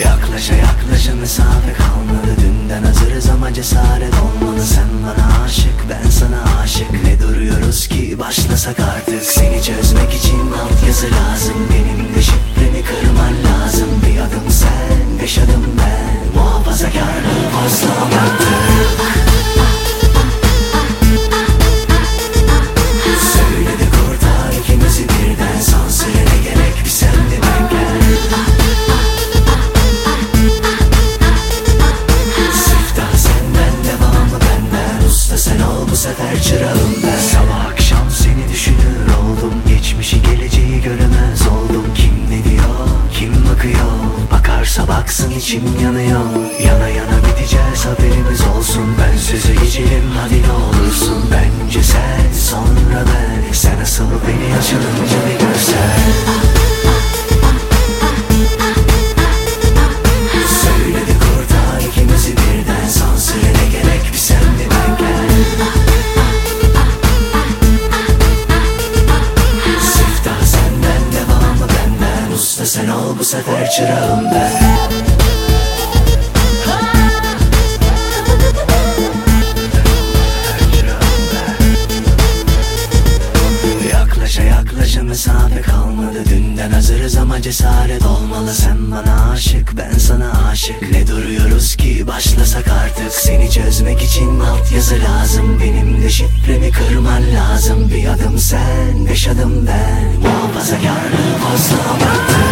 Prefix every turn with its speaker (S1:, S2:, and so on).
S1: Yaklaşa yaklaşa mesafe kalmadı. Dünden hazırız ama cesaret olmalı Sen bana aşık ben sana aşık. Ne duruyoruz ki başlasak artık? Seni çözmek için altyazı lazım. Benim baksın içim yanıyor. Yana yana biteceğiz haberimiz olsun. Ben sözü geçelim hadi ne olursun. Bence sen sonra ben Sen asıl beni açılınca Usta sen ol bu sefer çırağım ben. Yaklaşa yaklaşa mesafe kalmadı. Dünden hazırız ama cesaret olmalı. Sen bana aşık ben sana aşık. Ne duruyoruz ki başlasak artık? Seni çözmek için altyazı lazım. Benim de şifremi kırman lazım. Bir adım sen beş adım ben. Muhafazakarlığı fazla abarttı